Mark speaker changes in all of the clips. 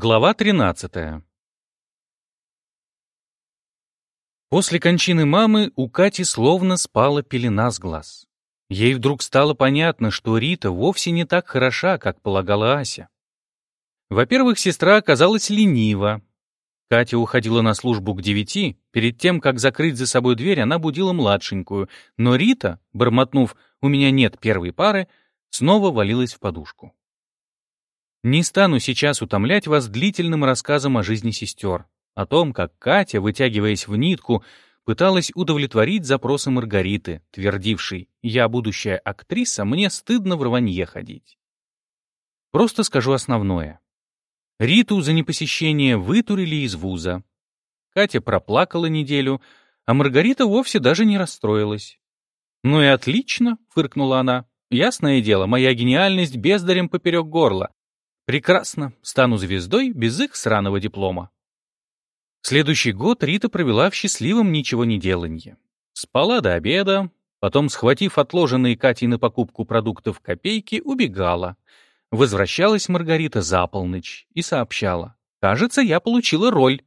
Speaker 1: Глава 13. После кончины мамы у Кати словно спала пелена с глаз. Ей вдруг стало понятно, что Рита вовсе не так хороша, как полагала Ася. Во-первых, сестра оказалась ленива. Катя уходила на службу к девяти, перед тем, как закрыть за собой дверь, она будила младшенькую, но Рита, бормотнув «у меня нет первой пары», снова валилась в подушку. Не стану сейчас утомлять вас длительным рассказом о жизни сестер, о том, как Катя, вытягиваясь в нитку, пыталась удовлетворить запросы Маргариты, твердившей «Я будущая актриса, мне стыдно в рванье ходить». Просто скажу основное. Риту за непосещение вытурили из вуза. Катя проплакала неделю, а Маргарита вовсе даже не расстроилась. «Ну и отлично», — фыркнула она. «Ясное дело, моя гениальность бездарем поперек горла. Прекрасно, стану звездой без их сраного диплома. Следующий год Рита провела в счастливом ничего не деланье. Спала до обеда, потом, схватив отложенные Катей на покупку продуктов копейки, убегала. Возвращалась Маргарита за полночь и сообщала. «Кажется, я получила роль».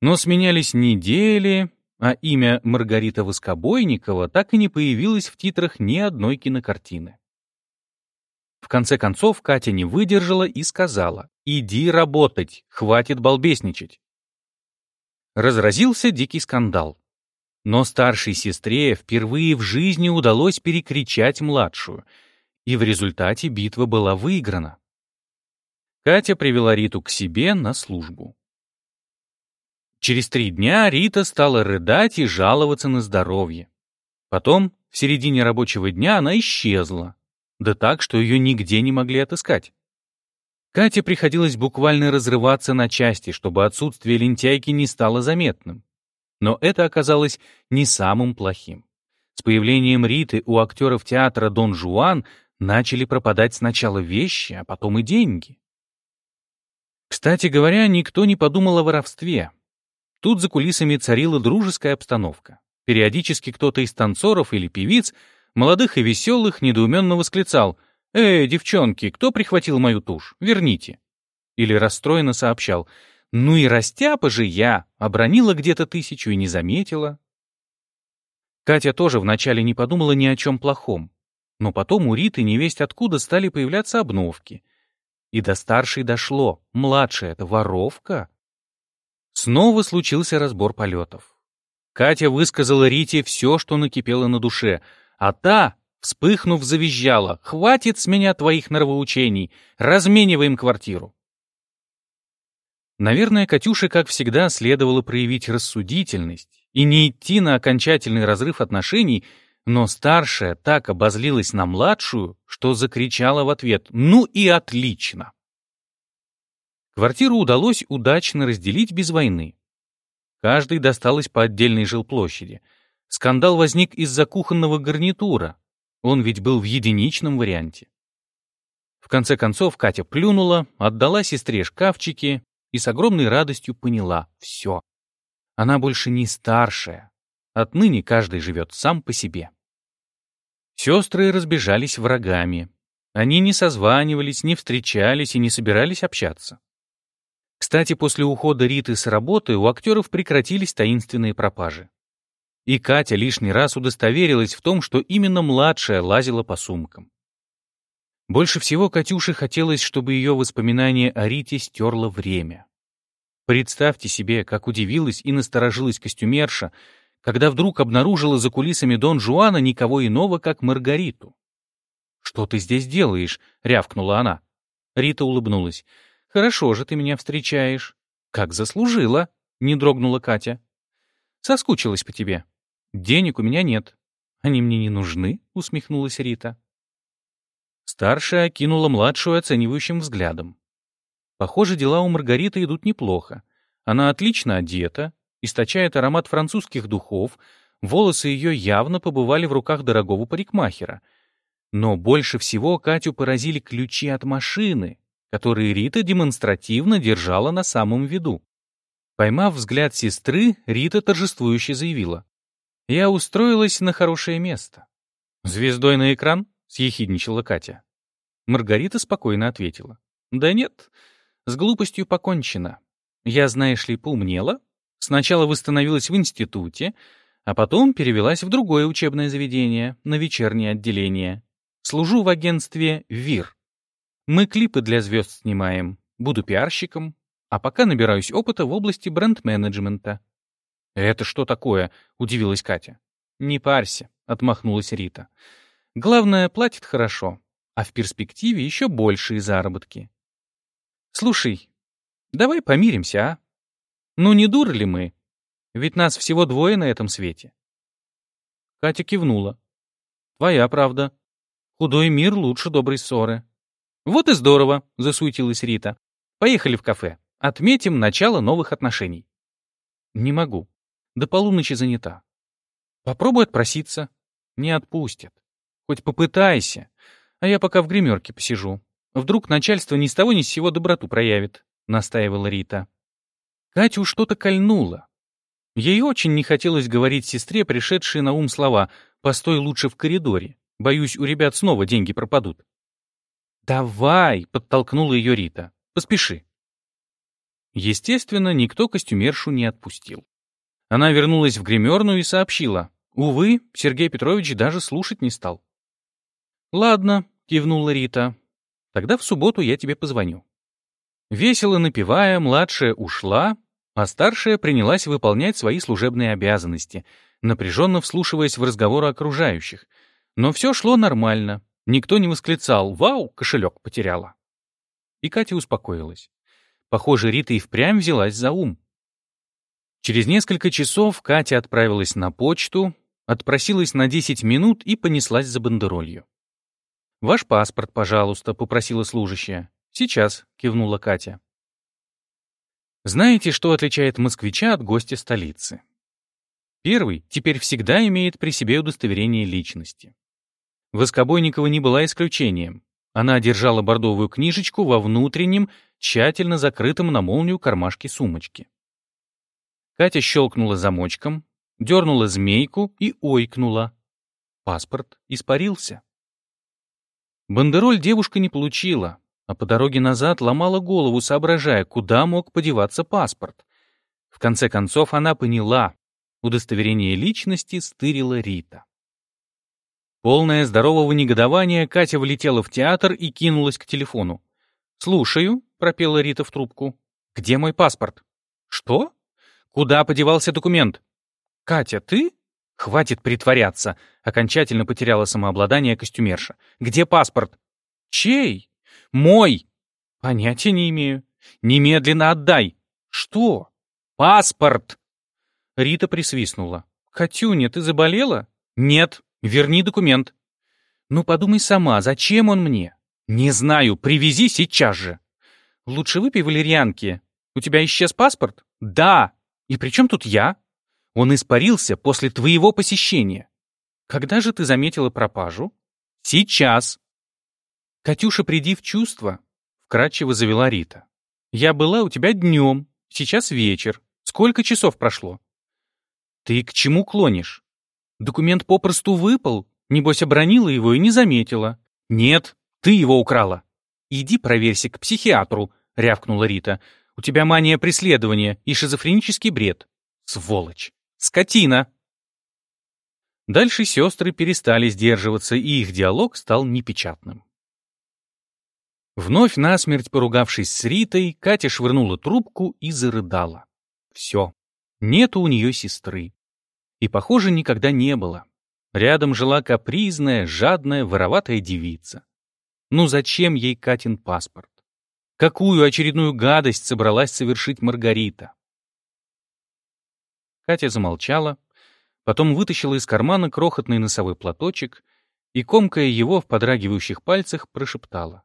Speaker 1: Но сменялись недели, а имя Маргарита Воскобойникова так и не появилось в титрах ни одной кинокартины. В конце концов, Катя не выдержала и сказала, «Иди работать, хватит балбесничать». Разразился дикий скандал. Но старшей сестре впервые в жизни удалось перекричать младшую, и в результате битва была выиграна. Катя привела Риту к себе на службу. Через три дня Рита стала рыдать и жаловаться на здоровье. Потом, в середине рабочего дня, она исчезла, да так, что ее нигде не могли отыскать. Кате приходилось буквально разрываться на части, чтобы отсутствие лентяйки не стало заметным. Но это оказалось не самым плохим. С появлением Риты у актеров театра «Дон Жуан» начали пропадать сначала вещи, а потом и деньги. Кстати говоря, никто не подумал о воровстве. Тут за кулисами царила дружеская обстановка. Периодически кто-то из танцоров или певиц молодых и веселых, недоуменно восклицал «Эй, девчонки, кто прихватил мою тушь? Верните!» Или расстроенно сообщал «Ну и растяпа же я, обронила где-то тысячу и не заметила». Катя тоже вначале не подумала ни о чем плохом, но потом у Риты невесть откуда стали появляться обновки. И до старшей дошло, младшая — это воровка. Снова случился разбор полетов. Катя высказала Рите все, что накипело на душе — а та, вспыхнув, завизжала. «Хватит с меня твоих нравоучений! Размениваем квартиру!» Наверное, Катюше, как всегда, следовало проявить рассудительность и не идти на окончательный разрыв отношений, но старшая так обозлилась на младшую, что закричала в ответ «Ну и отлично!». Квартиру удалось удачно разделить без войны. Каждый досталось по отдельной жилплощади — Скандал возник из-за кухонного гарнитура. Он ведь был в единичном варианте. В конце концов Катя плюнула, отдала сестре шкафчики и с огромной радостью поняла — все. Она больше не старшая. Отныне каждый живет сам по себе. Сестры разбежались врагами. Они не созванивались, не встречались и не собирались общаться. Кстати, после ухода Риты с работы у актеров прекратились таинственные пропажи. И Катя лишний раз удостоверилась в том, что именно младшая лазила по сумкам. Больше всего Катюше хотелось, чтобы ее воспоминание о Рите стерло время. Представьте себе, как удивилась и насторожилась костюмерша, когда вдруг обнаружила за кулисами Дон Жуана никого иного, как Маргариту. «Что ты здесь делаешь?» — рявкнула она. Рита улыбнулась. «Хорошо же ты меня встречаешь». «Как заслужила», — не дрогнула Катя. «Соскучилась по тебе». «Денег у меня нет. Они мне не нужны», — усмехнулась Рита. Старшая окинула младшую оценивающим взглядом. Похоже, дела у Маргариты идут неплохо. Она отлично одета, источает аромат французских духов, волосы ее явно побывали в руках дорогого парикмахера. Но больше всего Катю поразили ключи от машины, которые Рита демонстративно держала на самом виду. Поймав взгляд сестры, Рита торжествующе заявила. Я устроилась на хорошее место. «Звездой на экран?» — съехидничала Катя. Маргарита спокойно ответила. «Да нет, С глупостью покончено. Я, знаешь ли, поумнела. Сначала восстановилась в институте, а потом перевелась в другое учебное заведение, на вечернее отделение. Служу в агентстве ВИР. Мы клипы для звезд снимаем. Буду пиарщиком, а пока набираюсь опыта в области бренд-менеджмента. «Это что такое?» — удивилась Катя. «Не парься», — отмахнулась Рита. «Главное, платит хорошо, а в перспективе еще большие заработки. Слушай, давай помиримся, а? Ну не дуры ли мы? Ведь нас всего двое на этом свете». Катя кивнула. «Твоя правда. Худой мир лучше доброй ссоры». «Вот и здорово», — засуетилась Рита. «Поехали в кафе. Отметим начало новых отношений». «Не могу. До полуночи занята. Попробуй отпроситься. Не отпустят. Хоть попытайся. А я пока в гримерке посижу. Вдруг начальство ни с того ни с сего доброту проявит», — настаивала Рита. Катю что-то кольнуло. Ей очень не хотелось говорить сестре пришедшие на ум слова «постой лучше в коридоре». Боюсь, у ребят снова деньги пропадут. «Давай!» — подтолкнула ее Рита. «Поспеши». Естественно, никто костюмершу не отпустил. Она вернулась в гримерную и сообщила. Увы, Сергей Петрович даже слушать не стал. «Ладно», — кивнула Рита. «Тогда в субботу я тебе позвоню». Весело напевая, младшая ушла, а старшая принялась выполнять свои служебные обязанности, напряженно вслушиваясь в разговоры окружающих. Но все шло нормально. Никто не восклицал «Вау, кошелек потеряла». И Катя успокоилась. Похоже, Рита и впрямь взялась за ум. Через несколько часов Катя отправилась на почту, отпросилась на 10 минут и понеслась за бандеролью. «Ваш паспорт, пожалуйста», — попросила служащая. «Сейчас», — кивнула Катя. Знаете, что отличает москвича от гостя столицы? Первый теперь всегда имеет при себе удостоверение личности. Воскобойникова не была исключением. Она держала бордовую книжечку во внутреннем, тщательно закрытом на молнию кармашке сумочки. Катя щелкнула замочком, дернула змейку и ойкнула. Паспорт испарился. Бандероль девушка не получила, а по дороге назад ломала голову, соображая, куда мог подеваться паспорт. В конце концов она поняла, удостоверение личности стырила Рита. Полное здорового негодования, Катя влетела в театр и кинулась к телефону. «Слушаю», — пропела Рита в трубку. «Где мой паспорт?» «Что? Куда подевался документ?» «Катя, ты?» «Хватит притворяться», — окончательно потеряла самообладание костюмерша. «Где паспорт?» «Чей?» «Мой!» «Понятия не имею». «Немедленно отдай!» «Что?» «Паспорт!» Рита присвистнула. «Катюня, ты заболела?» «Нет», Верни документ. Ну, подумай сама, зачем он мне? Не знаю, привези сейчас же. Лучше выпей валерьянки. У тебя исчез паспорт? Да. И при чем тут я? Он испарился после твоего посещения. Когда же ты заметила пропажу? Сейчас. Катюша, приди в чувство, вкратчиво завела Рита. Я была у тебя днем, сейчас вечер. Сколько часов прошло? Ты к чему клонишь? Документ попросту выпал. Небось, обронила его и не заметила. Нет, ты его украла. Иди проверься к психиатру, рявкнула Рита. У тебя мания преследования и шизофренический бред. Сволочь. Скотина. Дальше сестры перестали сдерживаться, и их диалог стал непечатным. Вновь насмерть поругавшись с Ритой, Катя швырнула трубку и зарыдала. Все. Нету у нее сестры. И, похоже, никогда не было. Рядом жила капризная, жадная, вороватая девица. Ну зачем ей Катин паспорт? Какую очередную гадость собралась совершить Маргарита? Катя замолчала, потом вытащила из кармана крохотный носовой платочек и, комкая его в подрагивающих пальцах, прошептала.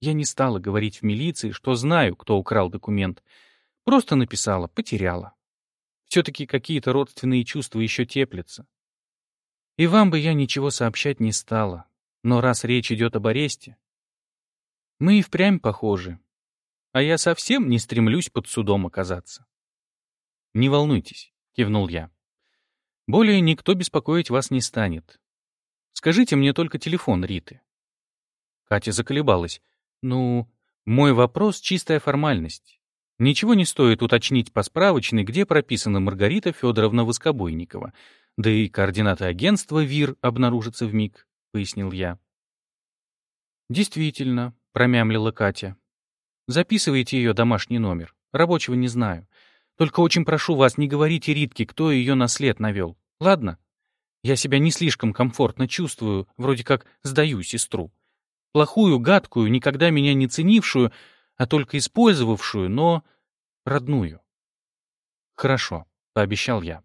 Speaker 1: Я не стала говорить в милиции, что знаю, кто украл документ. Просто написала «потеряла». Все-таки какие-то родственные чувства еще теплятся. И вам бы я ничего сообщать не стала. Но раз речь идет об аресте... Мы и впрямь похожи. А я совсем не стремлюсь под судом оказаться. «Не волнуйтесь», — кивнул я. «Более никто беспокоить вас не станет. Скажите мне только телефон Риты». Катя заколебалась. «Ну, Мой вопрос — чистая формальность. Ничего не стоит уточнить по справочной, где прописана Маргарита Федоровна Воскобойникова, да и координаты агентства ВИР обнаружатся в миг, пояснил я. Действительно, промямлила Катя. Записывайте ее домашний номер. Рабочего не знаю. Только очень прошу вас, не говорите Ритке, кто ее на след навел. Ладно? Я себя не слишком комфортно чувствую, вроде как сдаю сестру. Плохую, гадкую, никогда меня не ценившую, а только использовавшую, но родную. Хорошо, пообещал я.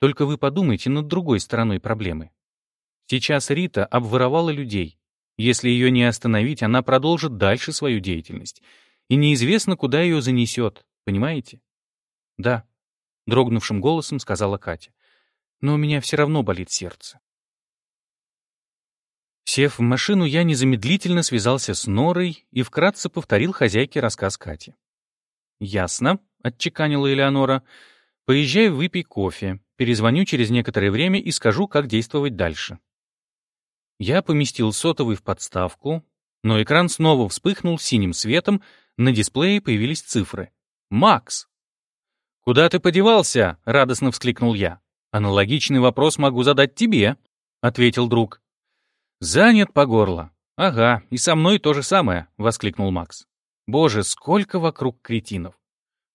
Speaker 1: Только вы подумайте над другой стороной проблемы. Сейчас Рита обворовала людей. Если ее не остановить, она продолжит дальше свою деятельность. И неизвестно, куда ее занесет, понимаете? Да, дрогнувшим голосом сказала Катя. Но у меня все равно болит сердце. Сев в машину, я незамедлительно связался с Норой и вкратце повторил хозяйке рассказ Кати. «Ясно», — отчеканила Элеонора. «Поезжай, выпей кофе. Перезвоню через некоторое время и скажу, как действовать дальше». Я поместил сотовый в подставку, но экран снова вспыхнул синим светом, на дисплее появились цифры. «Макс!» «Куда ты подевался?» — радостно вскликнул я. «Аналогичный вопрос могу задать тебе», — ответил друг. «Занят по горло». «Ага, и со мной то же самое», — воскликнул Макс. «Боже, сколько вокруг кретинов!»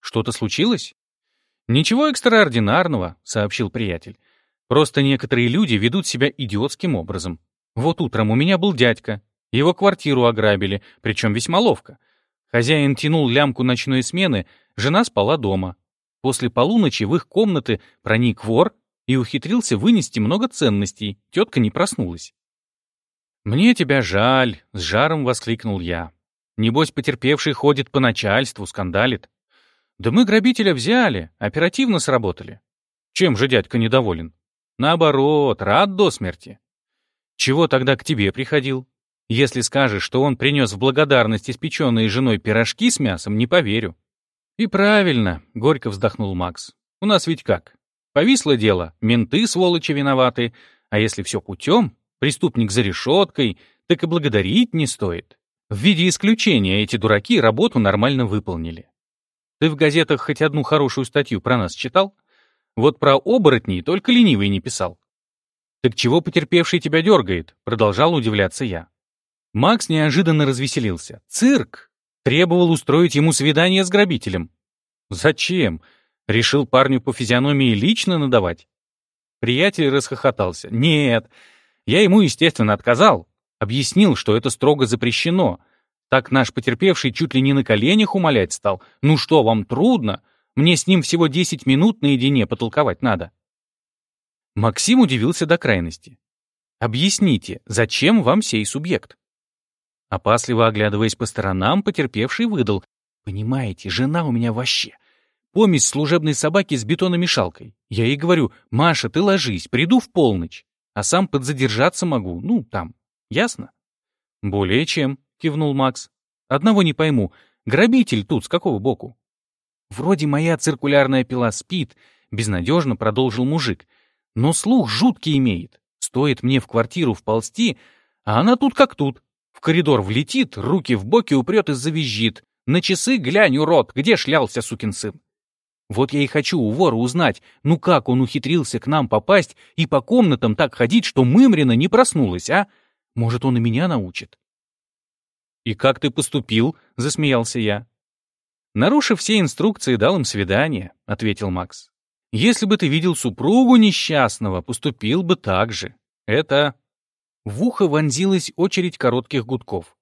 Speaker 1: «Что-то случилось?» «Ничего экстраординарного», — сообщил приятель. «Просто некоторые люди ведут себя идиотским образом. Вот утром у меня был дядька. Его квартиру ограбили, причем весьма ловко. Хозяин тянул лямку ночной смены, жена спала дома. После полуночи в их комнаты проник вор и ухитрился вынести много ценностей. Тетка не проснулась. «Мне тебя жаль», — с жаром воскликнул я. «Небось, потерпевший ходит по начальству, скандалит». «Да мы грабителя взяли, оперативно сработали». «Чем же дядька недоволен?» «Наоборот, рад до смерти». «Чего тогда к тебе приходил?» «Если скажешь, что он принес в благодарность испеченные женой пирожки с мясом, не поверю». «И правильно», — горько вздохнул Макс. «У нас ведь как? Повисло дело, менты, сволочи, виноваты, а если все путем, преступник за решеткой, так и благодарить не стоит. В виде исключения эти дураки работу нормально выполнили. Ты в газетах хоть одну хорошую статью про нас читал? Вот про оборотней только ленивый не писал. Так чего потерпевший тебя дергает? Продолжал удивляться я. Макс неожиданно развеселился. Цирк! Требовал устроить ему свидание с грабителем. Зачем? Решил парню по физиономии лично надавать? Приятель расхохотался. Нет, я ему, естественно, отказал. Объяснил, что это строго запрещено. Так наш потерпевший чуть ли не на коленях умолять стал. «Ну что, вам трудно? Мне с ним всего 10 минут наедине потолковать надо». Максим удивился до крайности. «Объясните, зачем вам сей субъект?» Опасливо оглядываясь по сторонам, потерпевший выдал. «Понимаете, жена у меня вообще. Помесь служебной собаки с бетономешалкой. Я ей говорю, Маша, ты ложись, приду в полночь а сам подзадержаться могу, ну, там. Ясно? Более чем, кивнул Макс. Одного не пойму, грабитель тут с какого боку? Вроде моя циркулярная пила спит, безнадежно продолжил мужик. Но слух жуткий имеет. Стоит мне в квартиру вползти, а она тут как тут. В коридор влетит, руки в боки упрет и завизжит. На часы глянь, урод, где шлялся сукин сын? Вот я и хочу у вора узнать, ну как он ухитрился к нам попасть и по комнатам так ходить, что Мымрина не проснулась, а? Может, он и меня научит. «И как ты поступил?» — засмеялся я. «Нарушив все инструкции, дал им свидание», — ответил Макс. «Если бы ты видел супругу несчастного, поступил бы так же. Это...» В ухо вонзилась очередь коротких гудков.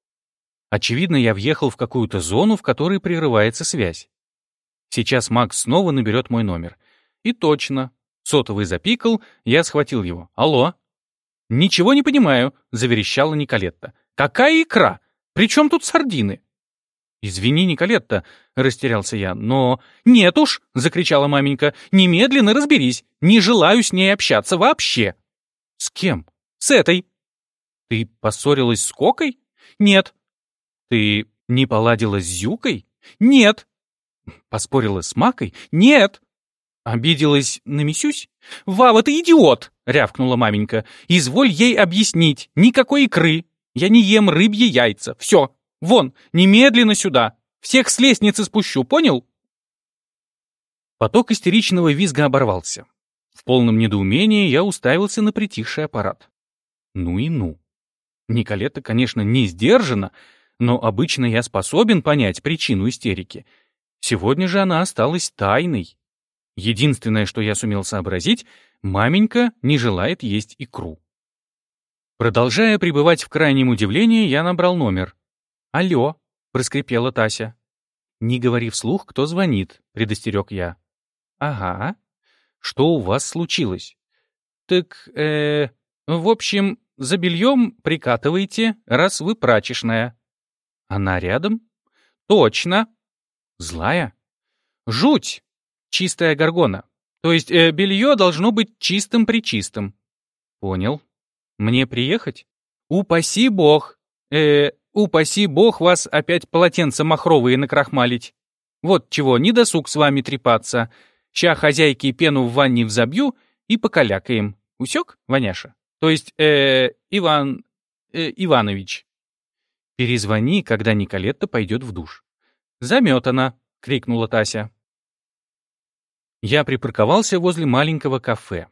Speaker 1: Очевидно, я въехал в какую-то зону, в которой прерывается связь. Сейчас Макс снова наберет мой номер. И точно. Сотовый запикал, я схватил его. «Алло?» «Ничего не понимаю», — заверещала Николетта. «Какая икра? Причем тут сардины?» «Извини, Николетта», — растерялся я, — «но...» «Нет уж», — закричала маменька, — «немедленно разберись. Не желаю с ней общаться вообще». «С кем?» «С этой». «Ты поссорилась с Кокой?» «Нет». «Ты не поладила с Зюкой?» «Нет». Поспорила с Макой? Нет. Обиделась на Мисюсь? «Вава, ты идиот!» — рявкнула маменька. «Изволь ей объяснить. Никакой икры. Я не ем рыбьи яйца. Все. Вон, немедленно сюда! Всех с лестницы спущу, понял?» Поток истеричного визга оборвался. В полном недоумении я уставился на притихший аппарат. Ну и ну. Николета, конечно, не сдержана, но обычно я способен понять причину истерики. Сегодня же она осталась тайной. Единственное, что я сумел сообразить, маменька не желает есть икру. Продолжая пребывать в крайнем удивлении, я набрал номер. «Алло», — проскрипела Тася. «Не говори вслух, кто звонит», — предостерег я. «Ага. Что у вас случилось?» «Так, э, в общем, за бельем прикатывайте, раз вы прачечная». «Она рядом?» «Точно». «Злая?» «Жуть! Чистая горгона. То есть э, белье должно быть чистым-причистым». «Понял. Мне приехать?» «Упаси бог! Э, упаси бог вас опять полотенца махровые накрахмалить. Вот чего, не досуг с вами трепаться. Ща хозяйки пену в ванне взобью и покалякаем. Усек, Ваняша? То есть, э, Иван... Э, Иванович. Перезвони, когда Николетта пойдет в душ. Заметана, крикнула Тася. Я припарковался возле маленького кафе.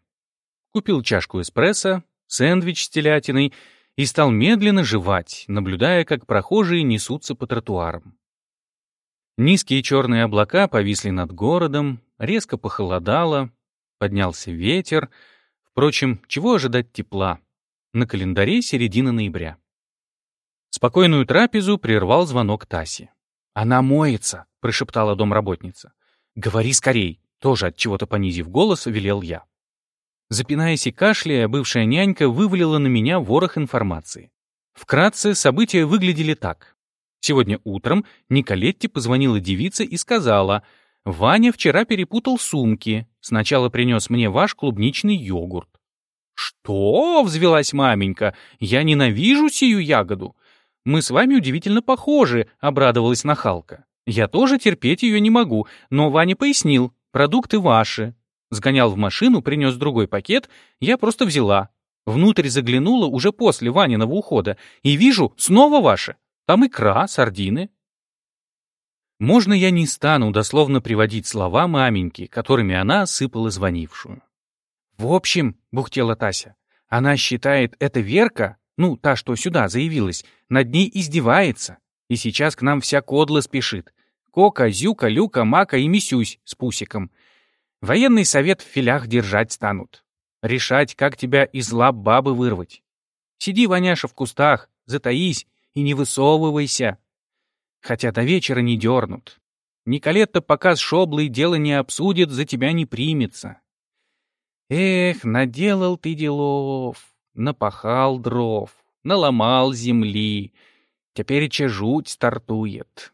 Speaker 1: Купил чашку эспрессо, сэндвич с телятиной и стал медленно жевать, наблюдая, как прохожие несутся по тротуарам. Низкие черные облака повисли над городом, резко похолодало, поднялся ветер. Впрочем, чего ожидать тепла? На календаре середина ноября. Спокойную трапезу прервал звонок Таси. «Она моется», — прошептала домработница. «Говори скорей», — тоже от чего-то понизив голос, велел я. Запинаясь и кашляя, бывшая нянька вывалила на меня ворох информации. Вкратце, события выглядели так. Сегодня утром Николетте позвонила девица и сказала, «Ваня вчера перепутал сумки. Сначала принес мне ваш клубничный йогурт». «Что?» — взвелась маменька. «Я ненавижу сию ягоду. Мы с вами удивительно похожи», — обрадовалась нахалка. «Я тоже терпеть ее не могу, но Ваня пояснил, продукты ваши, Сгонял в машину, принес другой пакет, я просто взяла. Внутрь заглянула уже после Ваниного ухода и вижу, снова ваши. Там икра, сардины. Можно я не стану дословно приводить слова маменьки, которыми она сыпала звонившую. В общем, бухтела Тася, она считает, это Верка, ну, та, что сюда заявилась, над ней издевается. И сейчас к нам вся кодла спешит. Кока, Зюка, Люка, Мака и Мисюсь с Пусиком — Военный совет в филях держать станут. Решать, как тебя из лап бабы вырвать. Сиди, Ваняша, в кустах, затаись и не высовывайся. Хотя до вечера не дернут. Николетта пока с шоблой дело не обсудит, за тебя не примется. Эх, наделал ты делов, напахал дров, наломал земли. Теперь че жуть стартует.